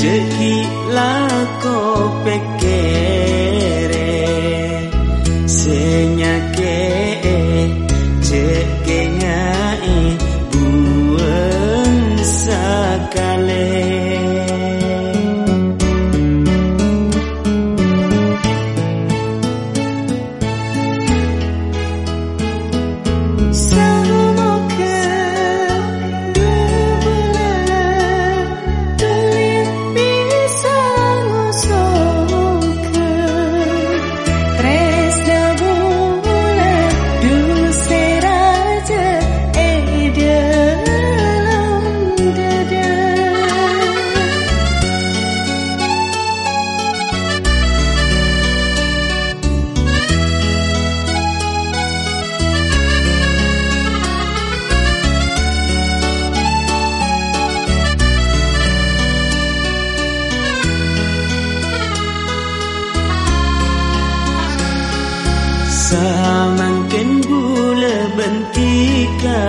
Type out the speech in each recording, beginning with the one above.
这一拉钩 Samangkin bula bentika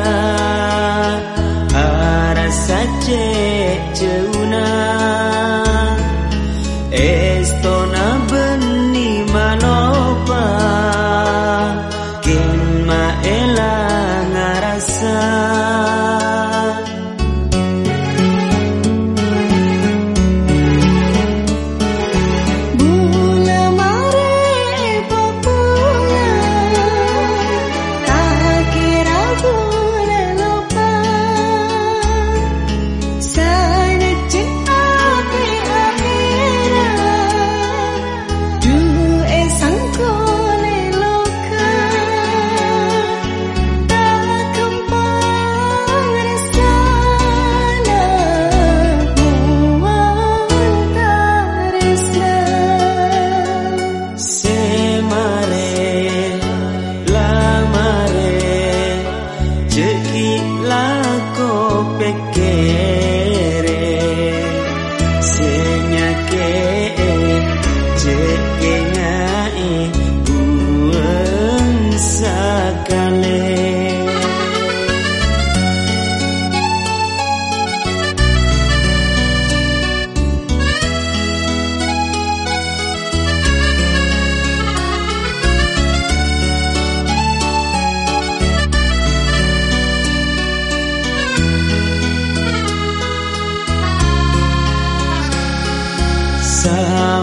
enseña que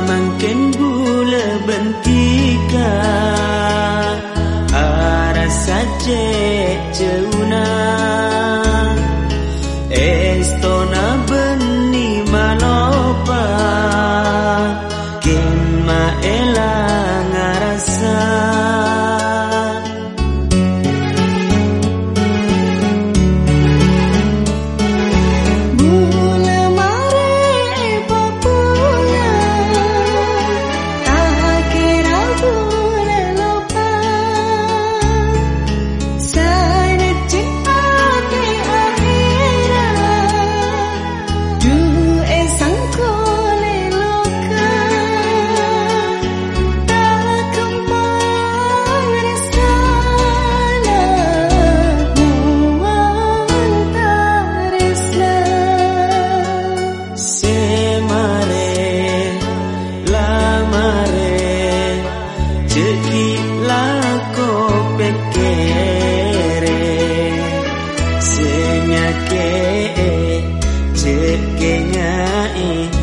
Samangkin bula bentika nyake jek ngai